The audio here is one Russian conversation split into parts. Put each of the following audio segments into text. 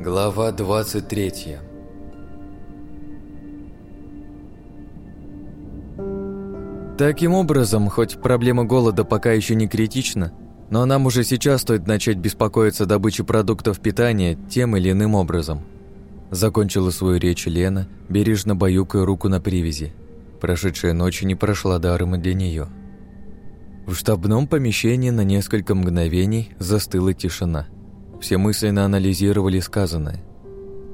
Глава 23 Таким образом, хоть проблема голода пока еще не критична, но нам уже сейчас стоит начать беспокоиться о добыче продуктов питания тем или иным образом. Закончила свою речь Лена, бережно баюкая руку на привязи. Прошедшая ночь не прошла даром для нее. В штабном помещении на несколько мгновений застыла тишина. Все мысленно анализировали сказанное.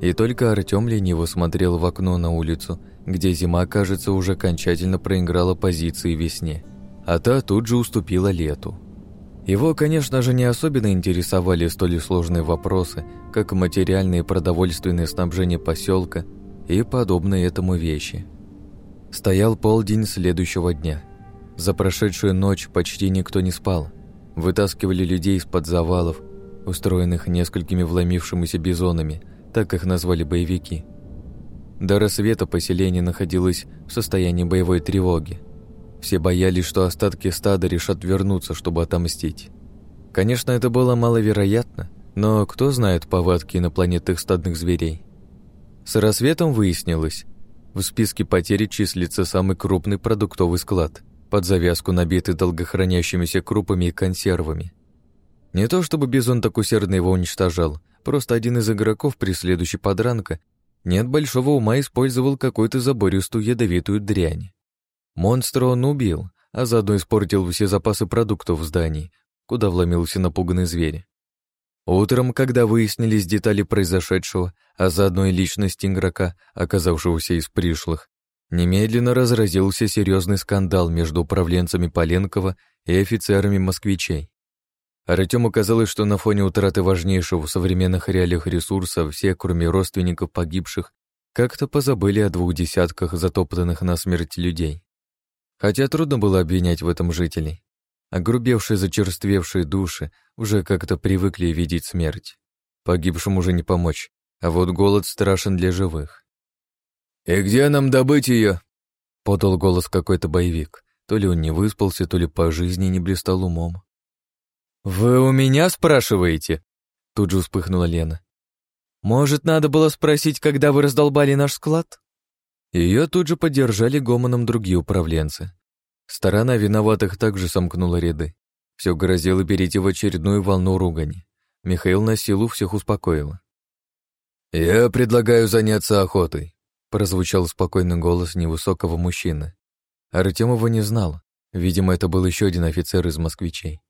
И только Артем лениво смотрел в окно на улицу – где зима, кажется, уже окончательно проиграла позиции весне, а та тут же уступила лету. Его, конечно же, не особенно интересовали столь сложные вопросы, как материальное и продовольственное снабжение поселка и подобные этому вещи. Стоял полдень следующего дня. За прошедшую ночь почти никто не спал. Вытаскивали людей из-под завалов, устроенных несколькими вломившимися бизонами, так их назвали боевики – до рассвета поселение находилось в состоянии боевой тревоги. Все боялись, что остатки стада решат вернуться, чтобы отомстить. Конечно, это было маловероятно, но кто знает повадки инопланетных стадных зверей. С рассветом выяснилось, в списке потерь числится самый крупный продуктовый склад, под завязку набитый долгохранящимися крупами и консервами. Не то чтобы Бизон так усердно его уничтожал, просто один из игроков, преследующий подранка, нет большого ума использовал какую-то забористую ядовитую дрянь. Монстра он убил, а заодно испортил все запасы продуктов в здании, куда вломился напуганный зверь. Утром, когда выяснились детали произошедшего, а заодно и личность игрока, оказавшегося из пришлых, немедленно разразился серьезный скандал между управленцами Поленкова и офицерами москвичей. Артему казалось, что на фоне утраты важнейшего в современных реалиях ресурса все, кроме родственников погибших, как-то позабыли о двух десятках затоптанных на смерть людей. Хотя трудно было обвинять в этом жителей. Огрубевшие, зачерствевшие души уже как-то привыкли видеть смерть. Погибшим уже не помочь, а вот голод страшен для живых. «И где нам добыть ее?» — подал голос какой-то боевик. То ли он не выспался, то ли по жизни не блистал умом. «Вы у меня спрашиваете?» Тут же вспыхнула Лена. «Может, надо было спросить, когда вы раздолбали наш склад?» Ее тут же поддержали гомоном другие управленцы. Сторона виноватых также сомкнула ряды. Все грозило перейти в очередную волну ругани. Михаил на силу всех успокоил. «Я предлагаю заняться охотой», — прозвучал спокойный голос невысокого мужчины. Артем его не знал. Видимо, это был еще один офицер из москвичей.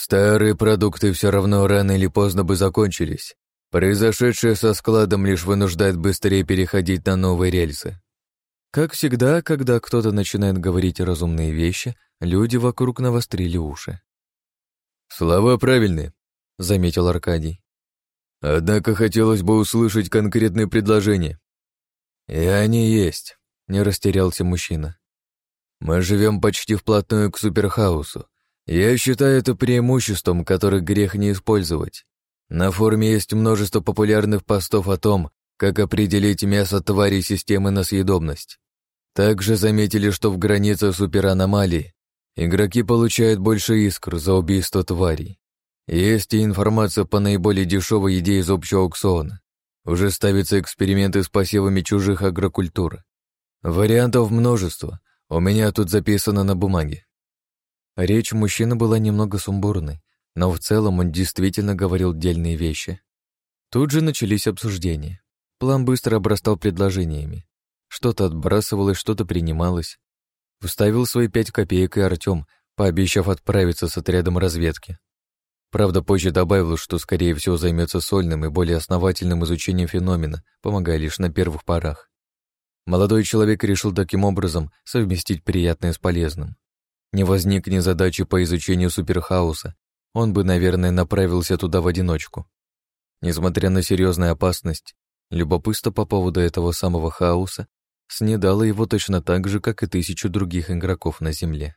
Старые продукты все равно рано или поздно бы закончились. Произошедшее со складом лишь вынуждает быстрее переходить на новые рельсы. Как всегда, когда кто-то начинает говорить разумные вещи, люди вокруг навострили уши. «Слова правильные», — заметил Аркадий. «Однако хотелось бы услышать конкретные предложения». «И они есть», — не растерялся мужчина. «Мы живем почти вплотную к суперхаусу, я считаю это преимуществом, которое грех не использовать. На форуме есть множество популярных постов о том, как определить мясо тварей системы на съедобность. Также заметили, что в границах супераномалии игроки получают больше искр за убийство тварей. Есть и информация по наиболее дешевой еде из общего аукциона. Уже ставятся эксперименты с посевами чужих агрокультур. Вариантов множество. У меня тут записано на бумаге. Речь мужчины была немного сумбурной, но в целом он действительно говорил дельные вещи. Тут же начались обсуждения. План быстро обрастал предложениями. Что-то отбрасывалось, что-то принималось. Вставил свои пять копеек и Артем, пообещав отправиться с отрядом разведки. Правда, позже добавил, что, скорее всего, займется сольным и более основательным изучением феномена, помогая лишь на первых порах. Молодой человек решил таким образом совместить приятное с полезным. Не возникне задачи по изучению суперхауса, он бы, наверное, направился туда в одиночку. Несмотря на серьезную опасность, любопытство по поводу этого самого хаоса снедало его точно так же, как и тысячу других игроков на Земле.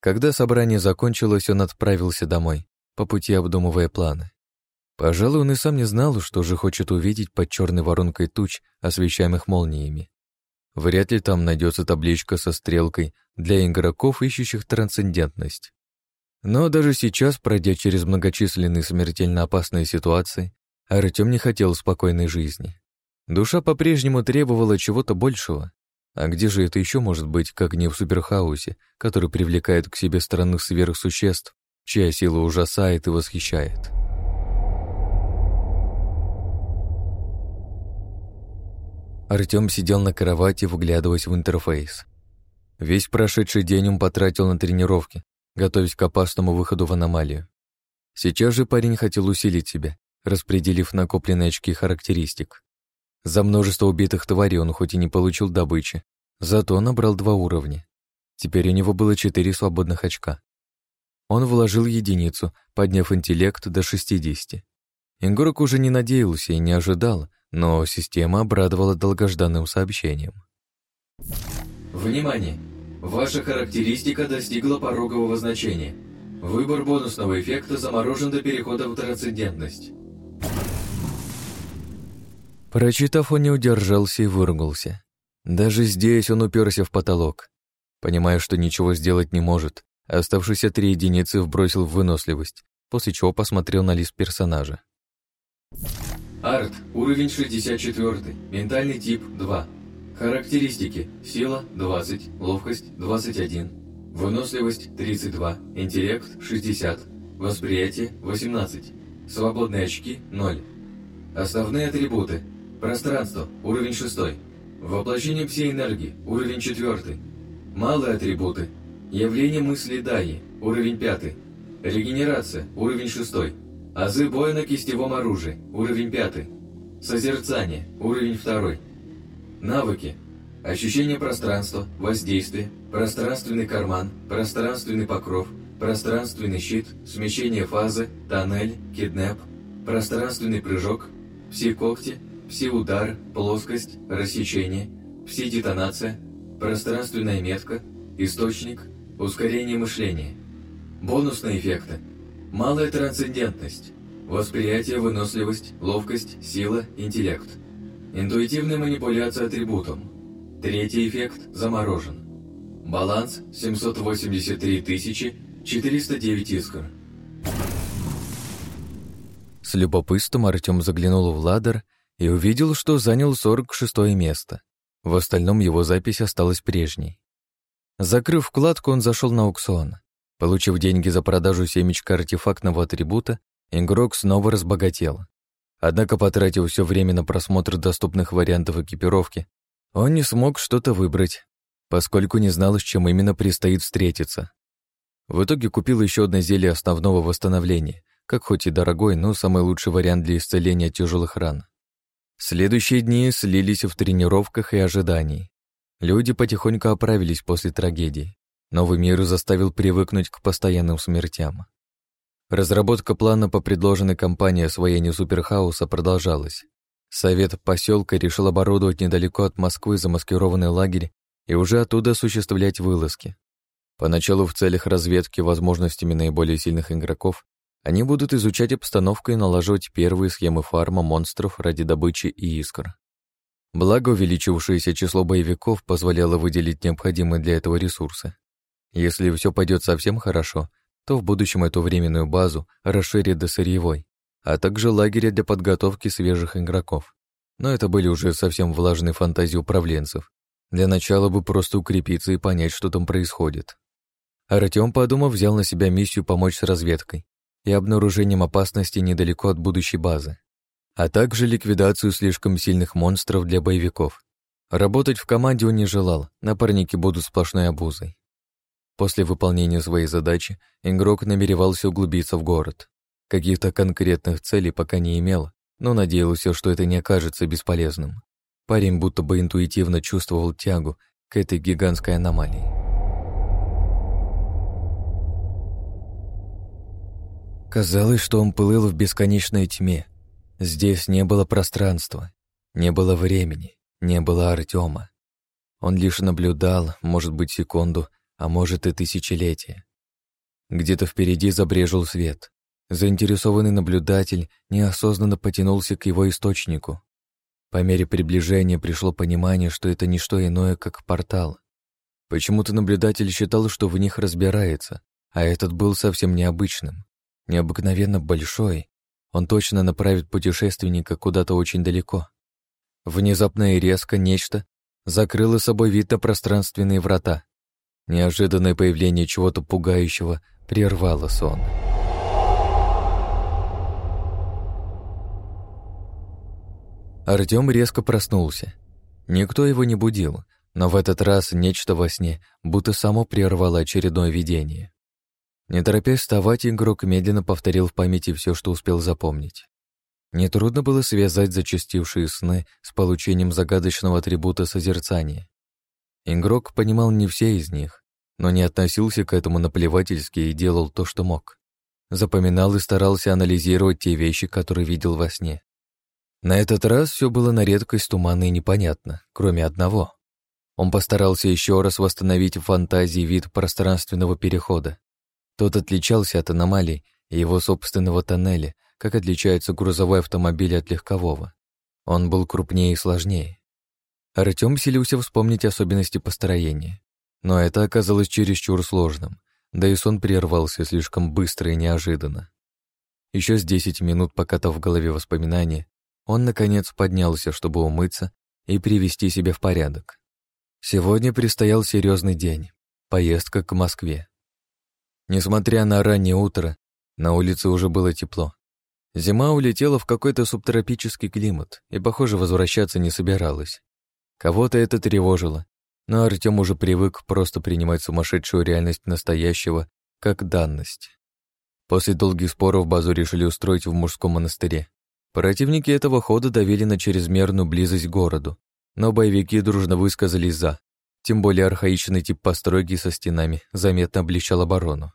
Когда собрание закончилось, он отправился домой, по пути обдумывая планы. Пожалуй, он и сам не знал, что же хочет увидеть под черной воронкой туч, освещаемых молниями. Вряд ли там найдется табличка со стрелкой для игроков, ищущих трансцендентность. Но даже сейчас, пройдя через многочисленные смертельно опасные ситуации, Артем не хотел спокойной жизни. Душа по-прежнему требовала чего-то большего. А где же это еще может быть, как не в суперхаусе, который привлекает к себе странных сверхсуществ, чья сила ужасает и восхищает? Артем сидел на кровати, вглядываясь в интерфейс. Весь прошедший день он потратил на тренировки, готовясь к опасному выходу в аномалию. Сейчас же парень хотел усилить себя, распределив накопленные очки характеристик. За множество убитых тварей он хоть и не получил добычи, зато набрал два уровня. Теперь у него было четыре свободных очка. Он вложил единицу, подняв интеллект до 60. Ингорок уже не надеялся и не ожидал, но система обрадовала долгожданным сообщением. Внимание! Ваша характеристика достигла порогового значения. Выбор бонусного эффекта заморожен до перехода в трансцендентность. Прочитав, он не удержался и выругался. Даже здесь он уперся в потолок. Понимая, что ничего сделать не может, оставшиеся три единицы вбросил в выносливость, после чего посмотрел на лист персонажа. Арт, уровень 64, ментальный тип 2. Характеристики. Сила 20, ловкость 21, выносливость 32, интеллект 60, восприятие 18, свободные очки 0. Основные атрибуты. Пространство, уровень 6. Воплощение пси-энергии, уровень 4. Малые атрибуты. Явление мысли Даи, уровень 5. Регенерация, уровень 6. Азы боя на кистевом оружии, уровень 5. Созерцание, уровень 2. Навыки. Ощущение пространства, воздействие, пространственный карман, пространственный покров, пространственный щит, смещение фазы, тоннель, киднеп, пространственный прыжок, пси-когти, пси-удар, плоскость, рассечение, пси-детонация, пространственная метка, источник, ускорение мышления. Бонусные эффекты. Малая трансцендентность, восприятие, выносливость, ловкость, сила, интеллект. Интуитивная манипуляция атрибутом. Третий эффект заморожен. Баланс 783 409 искр. С любопытством Артем заглянул в ладер и увидел, что занял 46 место. В остальном его запись осталась прежней. Закрыв вкладку, он зашел на аукцион. Получив деньги за продажу семечка артефактного атрибута, игрок снова разбогател. Однако, потратив все время на просмотр доступных вариантов экипировки, он не смог что-то выбрать, поскольку не знал, с чем именно предстоит встретиться. В итоге купил еще одно зелье основного восстановления, как хоть и дорогой, но самый лучший вариант для исцеления тяжелых ран. Следующие дни слились в тренировках и ожидании. Люди потихоньку оправились после трагедии. Новый мир заставил привыкнуть к постоянным смертям. Разработка плана по предложенной компании освоения суперхауса продолжалась. Совет поселка решил оборудовать недалеко от Москвы замаскированный лагерь и уже оттуда осуществлять вылазки. Поначалу в целях разведки возможностями наиболее сильных игроков они будут изучать обстановку и налаживать первые схемы фарма монстров ради добычи и искр. Благо, увеличившееся число боевиков позволяло выделить необходимые для этого ресурсы. Если все пойдет совсем хорошо, то в будущем эту временную базу расширят до сырьевой, а также лагеря для подготовки свежих игроков. Но это были уже совсем влажные фантазии управленцев. Для начала бы просто укрепиться и понять, что там происходит. Артем, подумав, взял на себя миссию помочь с разведкой, и обнаружением опасности недалеко от будущей базы, а также ликвидацию слишком сильных монстров для боевиков. Работать в команде он не желал, напарники будут сплошной обузой. После выполнения своей задачи игрок намеревался углубиться в город. Каких-то конкретных целей пока не имел, но надеялся, что это не окажется бесполезным. Парень будто бы интуитивно чувствовал тягу к этой гигантской аномалии. Казалось, что он плыл в бесконечной тьме. Здесь не было пространства, не было времени, не было Артема. Он лишь наблюдал, может быть, секунду, а может и тысячелетие. Где-то впереди забрежил свет. Заинтересованный наблюдатель неосознанно потянулся к его источнику. По мере приближения пришло понимание, что это не что иное, как портал. Почему-то наблюдатель считал, что в них разбирается, а этот был совсем необычным необыкновенно большой. он точно направит путешественника куда-то очень далеко. Внезапно и резко нечто закрыло собой вид на пространственные врата. Неожиданное появление чего-то пугающего прервало сон. Артём резко проснулся. Никто его не будил, но в этот раз нечто во сне будто само прервало очередное видение. Не торопясь вставать, игрок медленно повторил в памяти все, что успел запомнить. Нетрудно было связать зачастившие сны с получением загадочного атрибута созерцания. Игрок понимал не все из них, но не относился к этому наплевательски и делал то, что мог. Запоминал и старался анализировать те вещи, которые видел во сне. На этот раз все было на редкость туманно и непонятно, кроме одного. Он постарался еще раз восстановить в фантазии вид пространственного перехода. Тот отличался от аномалий и его собственного тоннеля, как отличается грузовой автомобиль от легкового. Он был крупнее и сложнее. Артем селился вспомнить особенности построения. Но это оказалось чересчур сложным, да и сон прервался слишком быстро и неожиданно. Еще с десять минут покатав в голове воспоминания, он, наконец, поднялся, чтобы умыться и привести себя в порядок. Сегодня предстоял серьезный день — поездка к Москве. Несмотря на раннее утро, на улице уже было тепло. Зима улетела в какой-то субтропический климат и, похоже, возвращаться не собиралась. Кого-то это тревожило, но Артем уже привык просто принимать сумасшедшую реальность настоящего как данность. После долгих споров базу решили устроить в мужском монастыре. Противники этого хода давили на чрезмерную близость к городу, но боевики дружно высказались «за». Тем более архаичный тип постройки со стенами заметно облегчал оборону.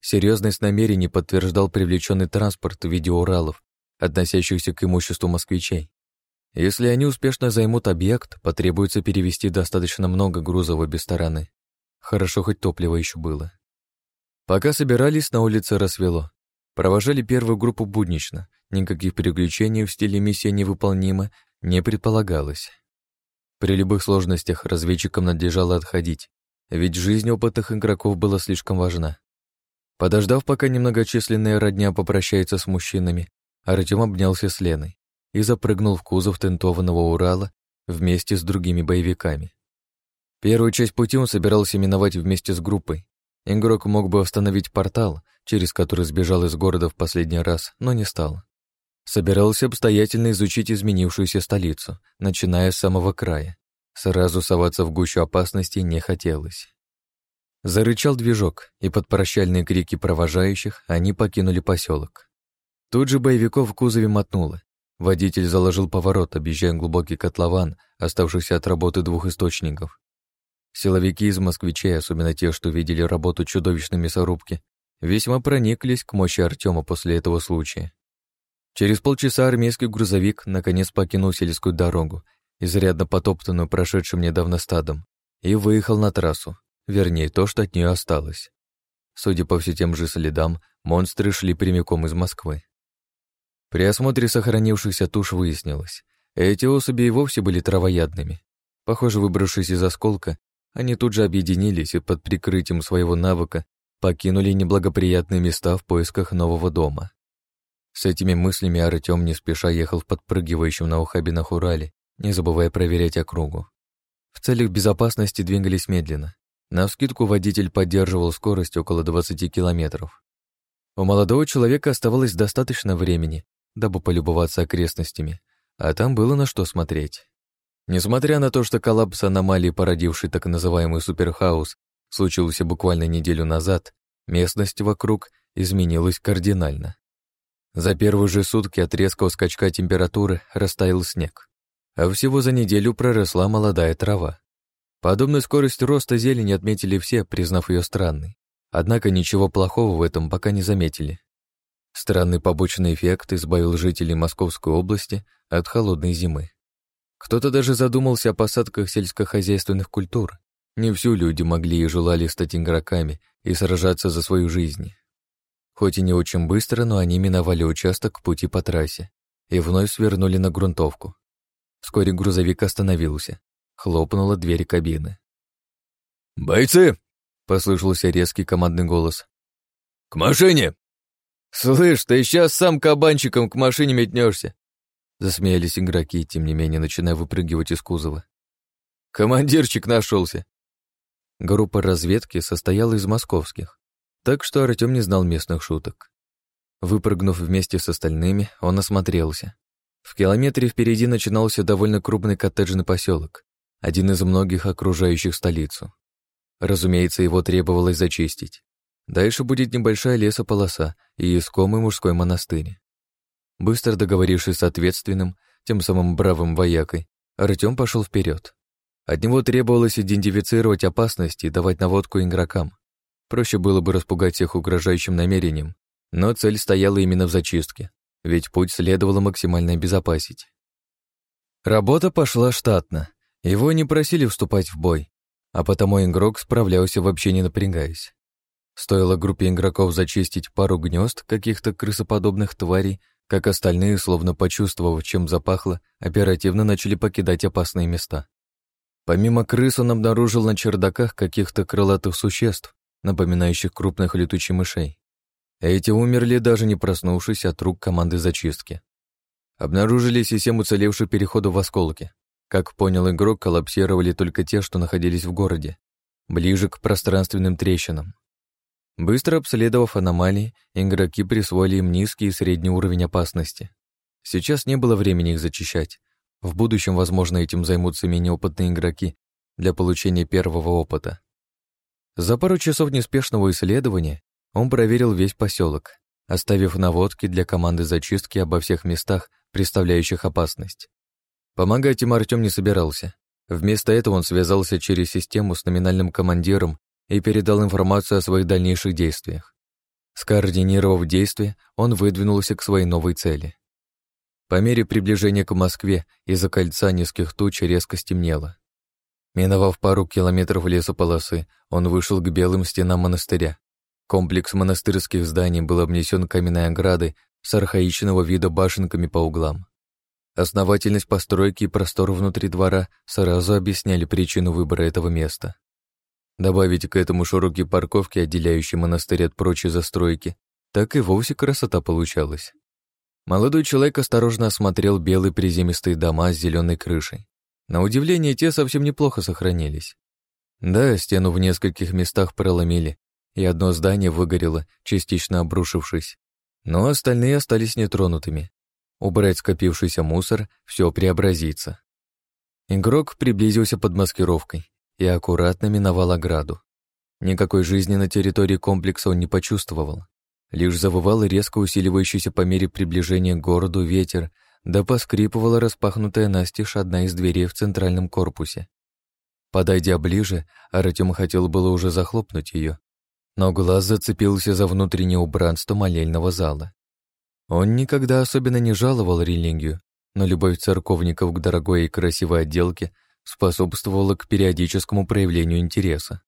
Серьезность намерений подтверждал привлеченный транспорт в виде Уралов, относящихся к имуществу москвичей. Если они успешно займут объект, потребуется перевести достаточно много груза в обе стороны. Хорошо, хоть топливо еще было. Пока собирались, на улице рассвело. Провожали первую группу буднично, никаких приключений в стиле миссия невыполнима не предполагалось. При любых сложностях разведчикам надлежало отходить, ведь жизнь опытных игроков была слишком важна. Подождав, пока немногочисленная родня попрощается с мужчинами, Артем обнялся с Леной и запрыгнул в кузов тентованного Урала вместе с другими боевиками. Первую часть пути он собирался миновать вместе с группой, Игрок мог бы остановить портал, через который сбежал из города в последний раз, но не стал. Собирался обстоятельно изучить изменившуюся столицу, начиная с самого края. Сразу соваться в гущу опасностей не хотелось. Зарычал движок, и под прощальные крики провожающих они покинули поселок. Тут же боевиков в кузове мотнуло. Водитель заложил поворот, объезжая глубокий котлован, оставшийся от работы двух источников. Силовики из москвичей, особенно те, что видели работу чудовищной мясорубки, весьма прониклись к мощи Артема после этого случая. Через полчаса армейский грузовик наконец покинул сельскую дорогу, изрядно потоптанную прошедшим недавно стадом, и выехал на трассу, вернее, то, что от нее осталось. Судя по все тем же следам, монстры шли прямиком из Москвы. При осмотре сохранившихся туш выяснилось, эти особи и вовсе были травоядными. Похоже, выбравшись из осколка, они тут же объединились и под прикрытием своего навыка покинули неблагоприятные места в поисках нового дома. С этими мыслями Артем не спеша ехал в подпрыгивающем на ухабинах Урале, не забывая проверять округу. В целях безопасности двигались медленно. На вскидку водитель поддерживал скорость около 20 километров. У молодого человека оставалось достаточно времени, дабы полюбоваться окрестностями, а там было на что смотреть. Несмотря на то, что коллапс аномалии, породивший так называемый суперхаус, случился буквально неделю назад, местность вокруг изменилась кардинально. За первые же сутки от резкого скачка температуры растаял снег, а всего за неделю проросла молодая трава. Подобную скорость роста зелени отметили все, признав ее странной. Однако ничего плохого в этом пока не заметили. Странный побочный эффект избавил жителей Московской области от холодной зимы. Кто-то даже задумался о посадках сельскохозяйственных культур. Не всю люди могли и желали стать игроками и сражаться за свою жизнь. Хоть и не очень быстро, но они миновали участок пути по трассе и вновь свернули на грунтовку. Вскоре грузовик остановился. Хлопнула дверь кабины. «Бойцы!» — послышался резкий командный голос. «К машине!» «Слышь, ты сейчас сам кабанчиком к машине метнешься!» Засмеялись игроки, тем не менее начиная выпрыгивать из кузова. «Командирчик нашелся!» Группа разведки состояла из московских, так что Артем не знал местных шуток. Выпрыгнув вместе с остальными, он осмотрелся. В километре впереди начинался довольно крупный коттеджный поселок, один из многих окружающих столицу. Разумеется, его требовалось зачистить. Дальше будет небольшая лесополоса и искомый мужской монастырь. Быстро договорившись с ответственным, тем самым бравым воякой, Артем пошел вперед. От него требовалось идентифицировать опасности и давать наводку игрокам. Проще было бы распугать всех угрожающим намерением, но цель стояла именно в зачистке, ведь путь следовало максимально обезопасить. Работа пошла штатно. Его не просили вступать в бой, а потому игрок справлялся вообще не напрягаясь. Стоило группе игроков зачистить пару гнезд каких-то крысоподобных тварей, как остальные, словно почувствовав, чем запахло, оперативно начали покидать опасные места. Помимо крыс он обнаружил на чердаках каких-то крылатых существ, напоминающих крупных летучих мышей. Эти умерли, даже не проснувшись от рук команды зачистки. Обнаружились и семь уцелевших переходов в осколки. Как понял игрок, коллапсировали только те, что находились в городе, ближе к пространственным трещинам. Быстро обследовав аномалии, игроки присвоили им низкий и средний уровень опасности. Сейчас не было времени их зачищать. В будущем, возможно, этим займутся менее опытные игроки для получения первого опыта. За пару часов неспешного исследования он проверил весь поселок, оставив наводки для команды зачистки обо всех местах, представляющих опасность. Помогать им Артем не собирался. Вместо этого он связался через систему с номинальным командиром и передал информацию о своих дальнейших действиях. Скоординировав действия, он выдвинулся к своей новой цели. По мере приближения к Москве из-за кольца низких туч резко стемнело. Миновав пару километров лесополосы, он вышел к белым стенам монастыря. Комплекс монастырских зданий был обнесен каменной оградой с архаичного вида башенками по углам. Основательность постройки и простор внутри двора сразу объясняли причину выбора этого места. Добавить к этому широкие парковки, отделяющие монастырь от прочей застройки, так и вовсе красота получалась. Молодой человек осторожно осмотрел белые приземистые дома с зеленой крышей. На удивление, те совсем неплохо сохранились. Да, стену в нескольких местах проломили, и одно здание выгорело, частично обрушившись. Но остальные остались нетронутыми. Убрать скопившийся мусор, все преобразится. Игрок приблизился под маскировкой и аккуратно миновал ограду. Никакой жизни на территории комплекса он не почувствовал. Лишь завывал резко усиливающийся по мере приближения к городу ветер, да поскрипывала распахнутая настежь одна из дверей в центральном корпусе. Подойдя ближе, Артем хотел было уже захлопнуть ее, но глаз зацепился за внутреннее убранство молельного зала. Он никогда особенно не жаловал религию, но любовь церковников к дорогой и красивой отделке способствовала к периодическому проявлению интереса.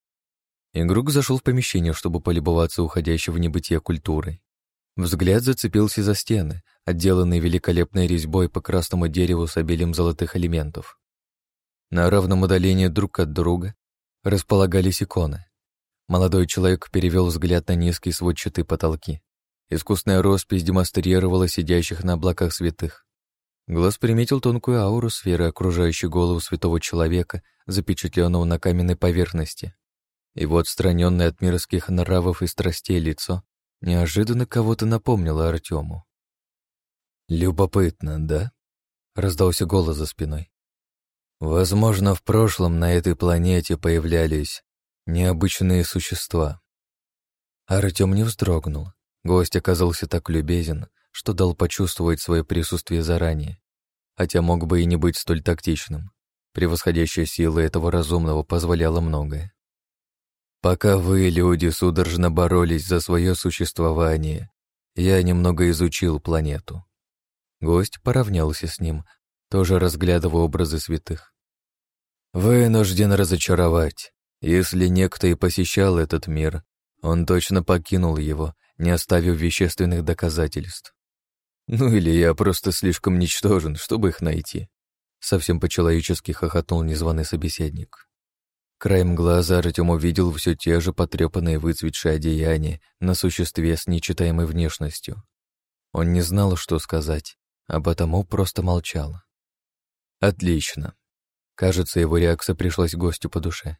Игрок зашел в помещение, чтобы полюбоваться уходящей в небытие культурой. Взгляд зацепился за стены, отделанные великолепной резьбой по красному дереву с обилием золотых элементов. На равном удалении друг от друга располагались иконы. Молодой человек перевел взгляд на низкие сводчатые потолки. Искусная роспись демонстрировала сидящих на облаках святых. Глаз приметил тонкую ауру сферы, окружающей голову святого человека, запечатленного на каменной поверхности. Его отстраненное от мирских нравов и страстей лицо неожиданно кого-то напомнило Артему. «Любопытно, да?» — раздался голос за спиной. «Возможно, в прошлом на этой планете появлялись необычные существа». Артем не вздрогнул. Гость оказался так любезен, что дал почувствовать свое присутствие заранее, хотя мог бы и не быть столь тактичным. Превосходящая сила этого разумного позволяла многое. Пока вы, люди, судорожно боролись за свое существование, я немного изучил планету. Гость поравнялся с ним, тоже разглядывая образы святых. Вынужден разочаровать. Если некто и посещал этот мир, он точно покинул его, не оставив вещественных доказательств. Ну или я просто слишком ничтожен, чтобы их найти. Совсем по-человечески хохотнул незваный собеседник. Краем глаза Артем увидел все те же потрепанные выцветшие одеяния на существе с нечитаемой внешностью. Он не знал, что сказать, а потому просто молчал. Отлично. Кажется, его реакция пришлась гостю по душе.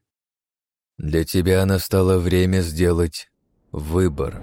Для тебя настало время сделать выбор.